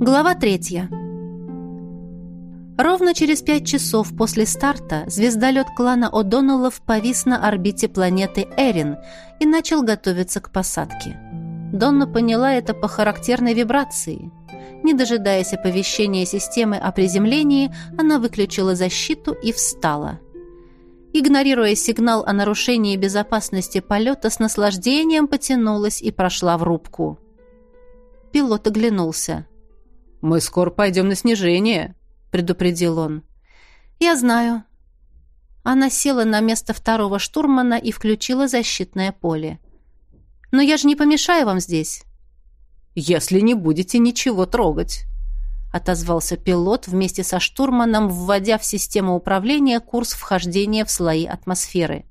Глава третья. Ровно через пять часов после старта звездолет клана О'Доннеллов повис на орбите планеты Эрин и начал готовиться к посадке. Донна поняла это по характерной вибрации. Не дожидаясь оповещения системы о приземлении, она выключила защиту и встала. Игнорируя сигнал о нарушении безопасности полета, с наслаждением потянулась и прошла в рубку. Пилот оглянулся. «Мы скоро пойдем на снижение», — предупредил он. «Я знаю». Она села на место второго штурмана и включила защитное поле. «Но я же не помешаю вам здесь». «Если не будете ничего трогать», — отозвался пилот вместе со штурманом, вводя в систему управления курс вхождения в слои атмосферы.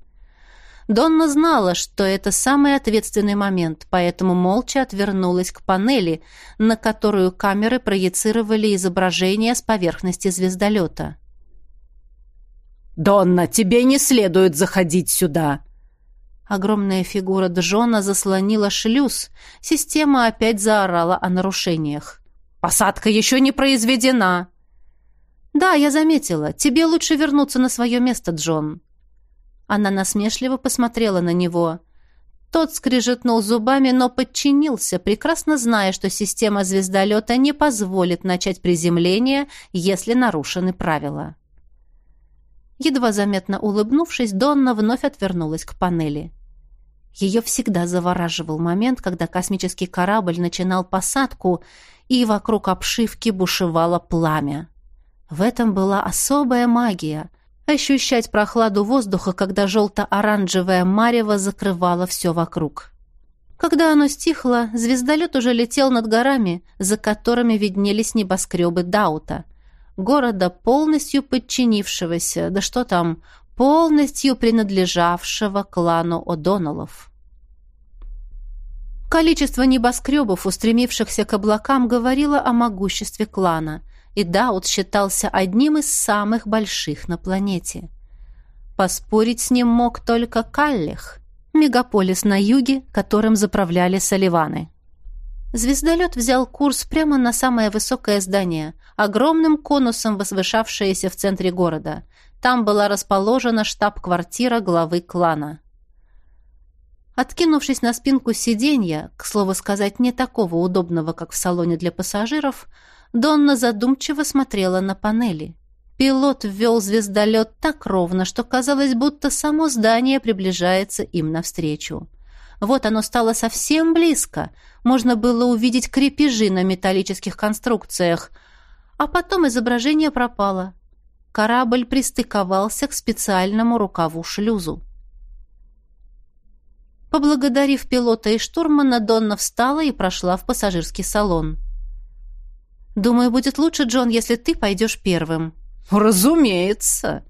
Донна знала, что это самый ответственный момент, поэтому молча отвернулась к панели, на которую камеры проецировали изображение с поверхности звездолета. «Донна, тебе не следует заходить сюда!» Огромная фигура Джона заслонила шлюз. Система опять заорала о нарушениях. «Посадка еще не произведена!» «Да, я заметила. Тебе лучше вернуться на свое место, Джон», она насмешливо посмотрела на него. Тот скрижетнул зубами, но подчинился, прекрасно зная, что система звездолета не позволит начать приземление, если нарушены правила. Едва заметно улыбнувшись, Донна вновь отвернулась к панели. Ее всегда завораживал момент, когда космический корабль начинал посадку, и вокруг обшивки бушевало пламя. В этом была особая магия, ощущать прохладу воздуха, когда желто-оранжевое марево закрывало все вокруг. Когда оно стихло, звездолет уже летел над горами, за которыми виднелись небоскребы Даута, города, полностью подчинившегося, да что там, полностью принадлежавшего клану О'Доннеллов. Количество небоскребов, устремившихся к облакам, говорило о могуществе клана – и Даут считался одним из самых больших на планете. Поспорить с ним мог только Каллих, мегаполис на юге, которым заправляли Соливаны. Звездолет взял курс прямо на самое высокое здание, огромным конусом возвышавшееся в центре города. Там была расположена штаб-квартира главы клана. Откинувшись на спинку сиденья, к слову сказать, не такого удобного, как в салоне для пассажиров, Донна задумчиво смотрела на панели. Пилот ввел звездолет так ровно, что казалось, будто само здание приближается им навстречу. Вот оно стало совсем близко. Можно было увидеть крепежи на металлических конструкциях. А потом изображение пропало. Корабль пристыковался к специальному рукаву-шлюзу. Поблагодарив пилота и штурмана, Донна встала и прошла в пассажирский салон. Думаю, будет лучше, Джон, если ты пойдешь первым». «Разумеется!»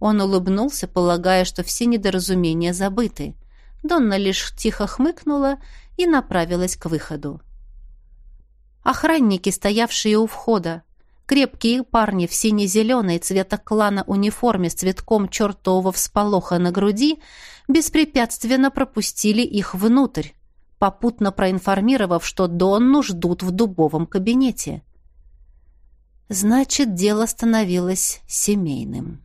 Он улыбнулся, полагая, что все недоразумения забыты. Донна лишь тихо хмыкнула и направилась к выходу. Охранники, стоявшие у входа, крепкие парни в сине-зеленой цвета клана униформе с цветком чертового всполоха на груди, беспрепятственно пропустили их внутрь, попутно проинформировав, что Донну ждут в дубовом кабинете. Значит, дело становилось семейным.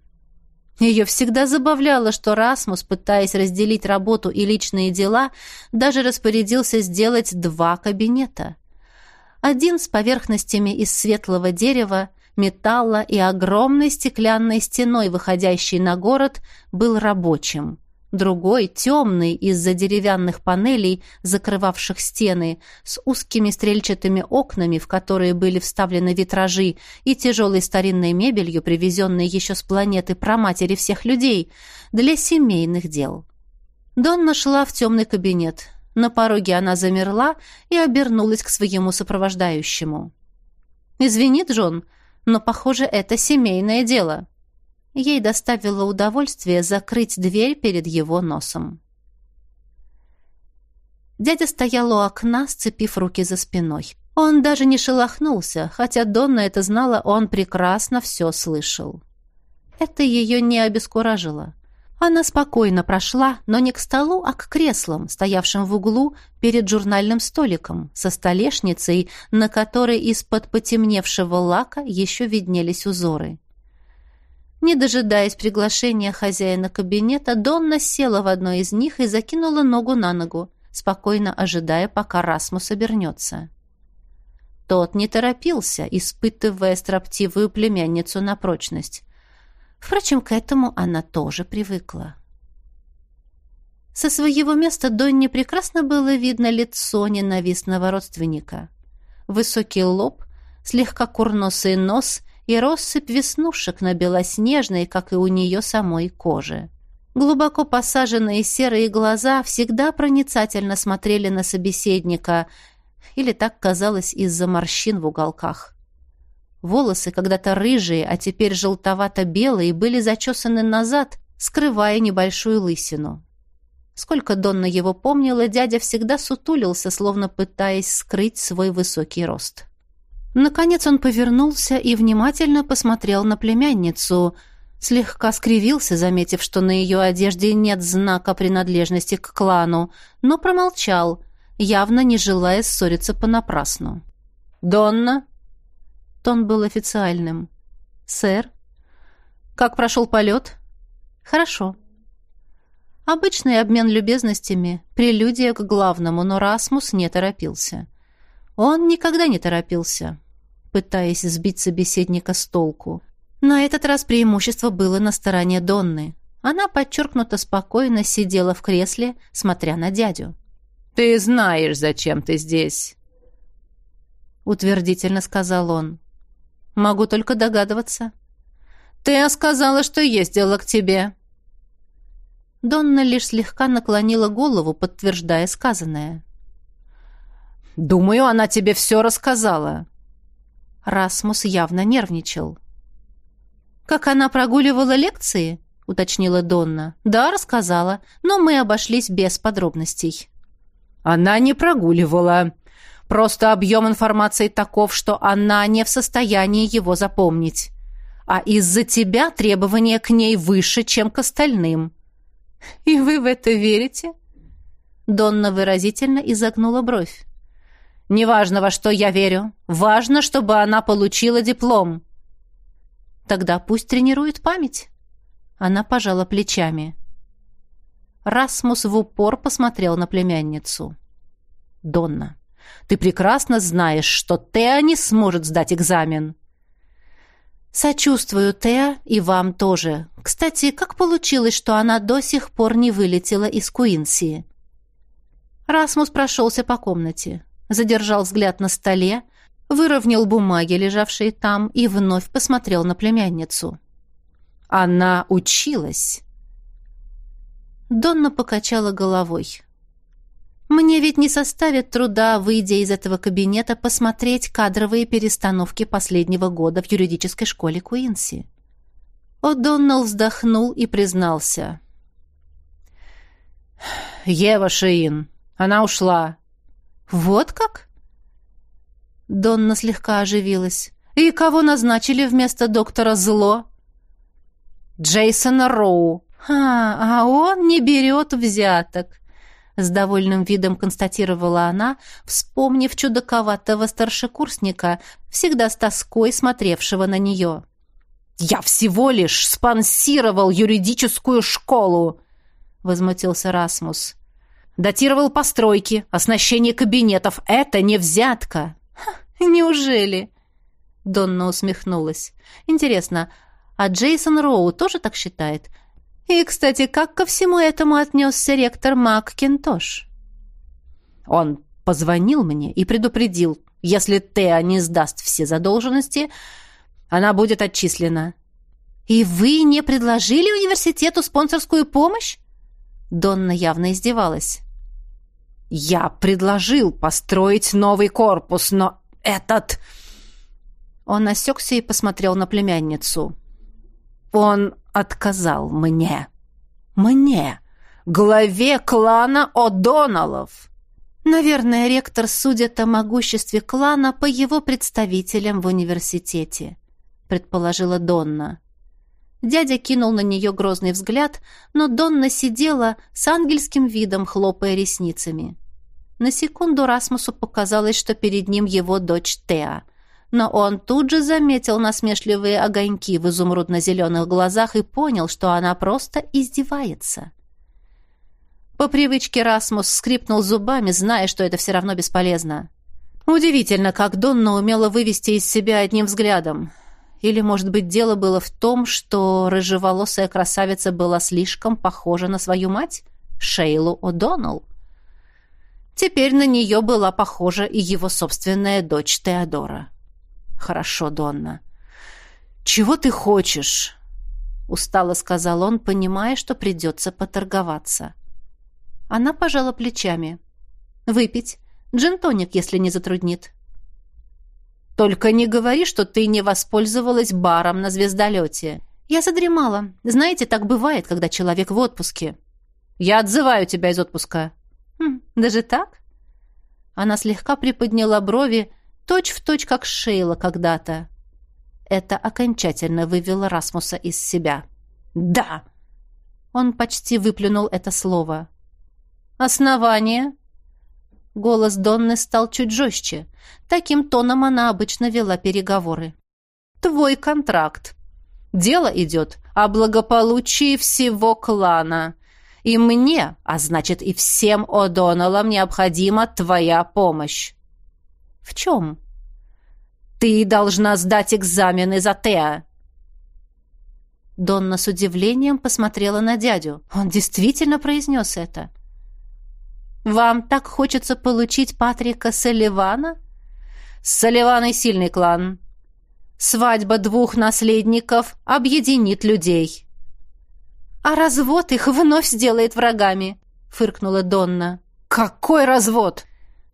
Ее всегда забавляло, что Расмус, пытаясь разделить работу и личные дела, даже распорядился сделать два кабинета. Один с поверхностями из светлого дерева, металла и огромной стеклянной стеной, выходящей на город, был рабочим – Другой, темный, из-за деревянных панелей, закрывавших стены, с узкими стрельчатыми окнами, в которые были вставлены витражи, и тяжелой старинной мебелью, привезенной еще с планеты праматери всех людей, для семейных дел. Донна шла в темный кабинет. На пороге она замерла и обернулась к своему сопровождающему. «Извини, Джон, но, похоже, это семейное дело». Ей доставило удовольствие закрыть дверь перед его носом. Дядя стоял у окна, сцепив руки за спиной. Он даже не шелохнулся, хотя Донна это знала, он прекрасно все слышал. Это ее не обескуражило. Она спокойно прошла, но не к столу, а к креслам, стоявшим в углу перед журнальным столиком, со столешницей, на которой из-под потемневшего лака еще виднелись узоры. Не дожидаясь приглашения хозяина кабинета, Донна села в одно из них и закинула ногу на ногу, спокойно ожидая, пока Расмус обернется. Тот не торопился, испытывая строптивую племянницу на прочность. Впрочем, к этому она тоже привыкла. Со своего места Донне прекрасно было видно лицо ненавистного родственника. Высокий лоб, слегка курносый нос и россыпь веснушек на белоснежной, как и у нее самой, коже. Глубоко посаженные серые глаза всегда проницательно смотрели на собеседника, или так казалось из-за морщин в уголках. Волосы, когда-то рыжие, а теперь желтовато-белые, были зачесаны назад, скрывая небольшую лысину. Сколько Донна его помнила, дядя всегда сутулился, словно пытаясь скрыть свой высокий рост. Наконец он повернулся и внимательно посмотрел на племянницу, слегка скривился, заметив, что на ее одежде нет знака принадлежности к клану, но промолчал, явно не желая ссориться понапрасну. «Донна?» Тон был официальным. «Сэр?» «Как прошел полет?» «Хорошо». Обычный обмен любезностями, прелюдия к главному, но Расмус не торопился. Он никогда не торопился, пытаясь сбить собеседника с толку. На этот раз преимущество было на стороне Донны. Она подчеркнуто спокойно сидела в кресле, смотря на дядю. «Ты знаешь, зачем ты здесь», — утвердительно сказал он. Могу только догадываться. Ты сказала, что ездила к тебе. Донна лишь слегка наклонила голову, подтверждая сказанное. Думаю, она тебе все рассказала. Расмус явно нервничал. Как она прогуливала лекции? уточнила Донна. Да, рассказала, но мы обошлись без подробностей. Она не прогуливала. Просто объем информации таков, что она не в состоянии его запомнить. А из-за тебя требования к ней выше, чем к остальным. И вы в это верите? Донна выразительно изогнула бровь. Неважно, во что я верю. Важно, чтобы она получила диплом. Тогда пусть тренирует память. Она пожала плечами. Расмус в упор посмотрел на племянницу. Донна, ты прекрасно знаешь, что Теа не сможет сдать экзамен». «Сочувствую, Теа, и вам тоже. Кстати, как получилось, что она до сих пор не вылетела из Куинси?» Расмус прошелся по комнате, задержал взгляд на столе, выровнял бумаги, лежавшие там, и вновь посмотрел на племянницу. «Она училась». Донна покачала головой. Мне ведь не составит труда, выйдя из этого кабинета, посмотреть кадровые перестановки последнего года в юридической школе Куинси. О'Доннелл вздохнул и признался. «Ева Шиин. Она ушла». «Вот как?» Донна слегка оживилась. «И кого назначили вместо доктора Зло?» «Джейсона Роу». «А, а он не берет взяток. С довольным видом констатировала она, вспомнив чудаковатого старшекурсника, всегда с тоской смотревшего на нее. «Я всего лишь спонсировал юридическую школу!» — возмутился Расмус. «Датировал постройки, оснащение кабинетов. Это не взятка!» «Неужели?» — Донна усмехнулась. «Интересно, а Джейсон Роу тоже так считает? И, кстати, как ко всему этому отнесся ректор Мак Кентош? Он позвонил мне и предупредил, если Теа не сдаст все задолженности, она будет отчислена. «И вы не предложили университету спонсорскую помощь?» Донна явно издевалась. «Я предложил построить новый корпус, но этот...» Он осекся и посмотрел на племянницу. Он отказал мне. Мне, главе клана О'Доналлов. Наверное, ректор судит о могуществе клана по его представителям в университете, предположила Донна. Дядя кинул на нее грозный взгляд, но Донна сидела с ангельским видом, хлопая ресницами. На секунду Расмусу показалось, что перед ним его дочь Теа. Но он тут же заметил насмешливые огоньки в изумрудно-зеленых глазах и понял, что она просто издевается. По привычке Расмус скрипнул зубами, зная, что это все равно бесполезно. Удивительно, как Донна умела вывести из себя одним взглядом. Или, может быть, дело было в том, что рыжеволосая красавица была слишком похожа на свою мать, Шейлу О'Доннелл. Теперь на нее была похожа и его собственная дочь Теодора. «Хорошо, Донна. Чего ты хочешь?» Устало сказал он, понимая, что придется поторговаться. Она пожала плечами. «Выпить. Джин-тоник, если не затруднит». Только не говори, что ты не воспользовалась баром на звездолете. Я задремала. Знаете, так бывает, когда человек в отпуске. Я отзываю тебя из отпуска. Хм, даже так? Она слегка приподняла брови, точь в точь, как Шейла когда-то. Это окончательно вывело Расмуса из себя. «Да!» Он почти выплюнул это слово. «Основание?» Голос Донны стал чуть жестче. Таким тоном она обычно вела переговоры. «Твой контракт. Дело идет о благополучии всего клана. И мне, а значит и всем О'Доннеллам, необходима твоя помощь». «В чем?» «Ты должна сдать экзамены за Теа». Донна с удивлением посмотрела на дядю. Он действительно произнес это. Вам так хочется получить Патрика Салливана? С Салливаной сильный клан. Свадьба двух наследников объединит людей. А развод их вновь сделает врагами, фыркнула Донна. Какой развод?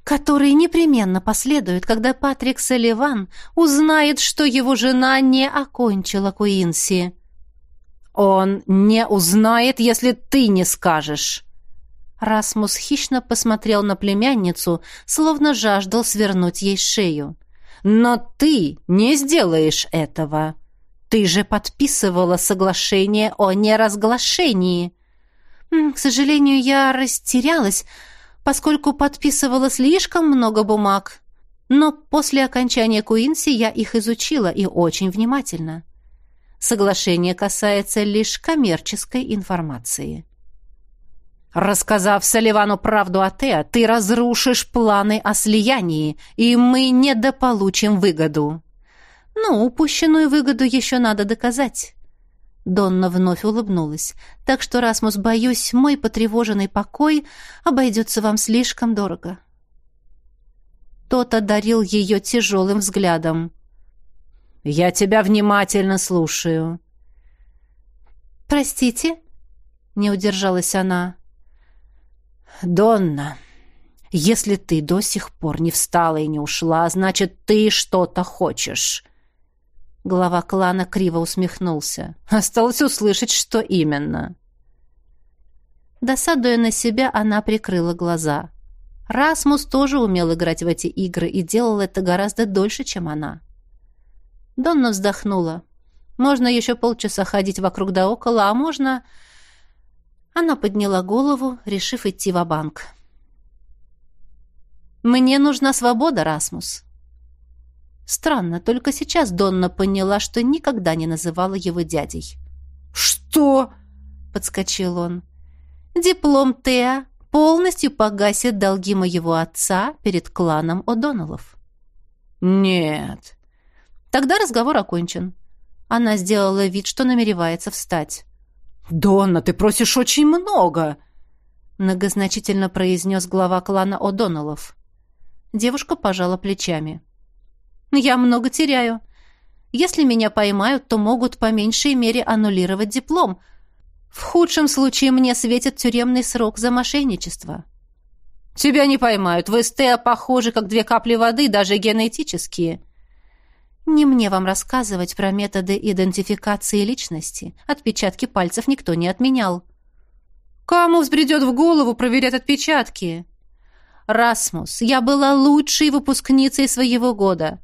Который непременно последует, когда Патрик Салливан узнает, что его жена не окончила Куинси. Он не узнает, если ты не скажешь. Расмус хищно посмотрел на племянницу, словно жаждал свернуть ей шею. «Но ты не сделаешь этого. Ты же подписывала соглашение о неразглашении». «К сожалению, я растерялась, поскольку подписывала слишком много бумаг. Но после окончания Куинси я их изучила и очень внимательно. Соглашение касается лишь коммерческой информации». Рассказав Салливану правду о Теа, ты разрушишь планы о слиянии, и мы недополучим выгоду. Ну, упущенную выгоду еще надо доказать. Донна вновь улыбнулась. Так что, Расмус, боюсь, мой потревоженный покой обойдется вам слишком дорого. Тот одарил ее тяжелым взглядом. «Я тебя внимательно слушаю». «Простите?» — не удержалась она. «Донна, если ты до сих пор не встала и не ушла, значит, ты что-то хочешь». Глава клана криво усмехнулся. Осталось услышать, что именно. Досадуя на себя, она прикрыла глаза. Расмус тоже умел играть в эти игры и делал это гораздо дольше, чем она. Донна вздохнула. Можно еще полчаса ходить вокруг да около, а можно она подняла голову, решив идти в банк «Мне нужна свобода, Расмус». Странно, только сейчас Донна поняла, что никогда не называла его дядей. «Что?» — подскочил он. «Диплом Теа полностью погасит долги моего отца перед кланом О'Доннеллов». «Нет». Тогда разговор окончен. Она сделала вид, что намеревается встать. «Донна, ты просишь очень много!» многозначительно произнес глава клана О'Доннеллов. Девушка пожала плечами. «Я много теряю. Если меня поймают, то могут по меньшей мере аннулировать диплом. В худшем случае мне светит тюремный срок за мошенничество». «Тебя не поймают. Вы с Тео похожи, как две капли воды, даже генетические», не мне вам рассказывать про методы идентификации личности. Отпечатки пальцев никто не отменял. Кому взбредет в голову проверять отпечатки? Расмус, я была лучшей выпускницей своего года.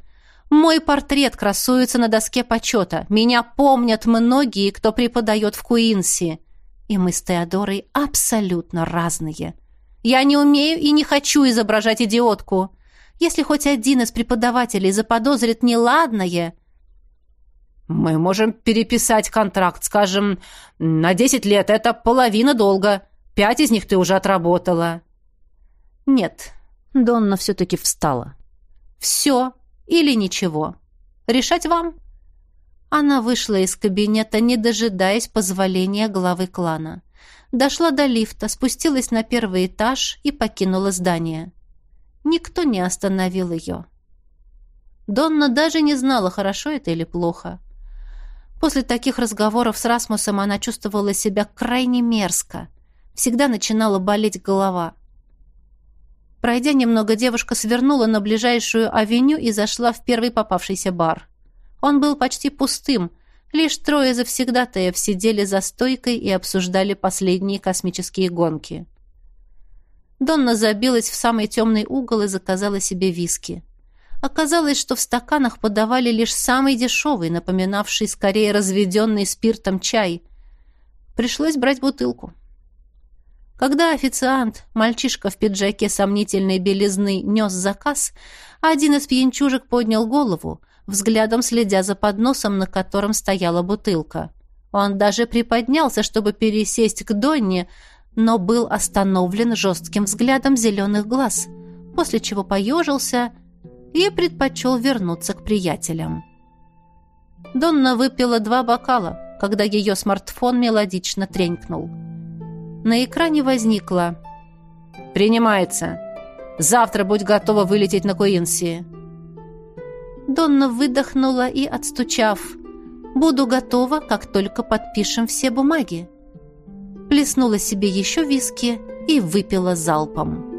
Мой портрет красуется на доске почета. Меня помнят многие, кто преподает в Куинси. И мы с Теодорой абсолютно разные. Я не умею и не хочу изображать идиотку. Если хоть один из преподавателей заподозрит неладное... Мы можем переписать контракт, скажем, на 10 лет. Это половина долга. Пять из них ты уже отработала. Нет, Донна все-таки встала. Все или ничего. Решать вам. Она вышла из кабинета, не дожидаясь позволения главы клана. Дошла до лифта, спустилась на первый этаж и покинула здание. Никто не остановил ее. Донна даже не знала, хорошо это или плохо. После таких разговоров с Расмусом она чувствовала себя крайне мерзко. Всегда начинала болеть голова. Пройдя немного, девушка свернула на ближайшую авеню и зашла в первый попавшийся бар. Он был почти пустым, лишь трое завсегдатаев сидели за стойкой и обсуждали последние космические гонки. Донна забилась в самый темный угол и заказала себе виски. Оказалось, что в стаканах подавали лишь самый дешевый, напоминавший скорее разведенный спиртом чай. Пришлось брать бутылку. Когда официант, мальчишка в пиджаке сомнительной белизны, нес заказ, один из пьянчужек поднял голову, взглядом следя за подносом, на котором стояла бутылка. Он даже приподнялся, чтобы пересесть к Донне, но был остановлен жестким взглядом зеленых глаз, после чего поежился и предпочел вернуться к приятелям. Донна выпила два бокала, когда ее смартфон мелодично тренькнул. На экране возникло «Принимается. Завтра будь готова вылететь на Куинси». Донна выдохнула и, отстучав, «Буду готова, как только подпишем все бумаги». Плеснула себе еще виски и выпила залпом.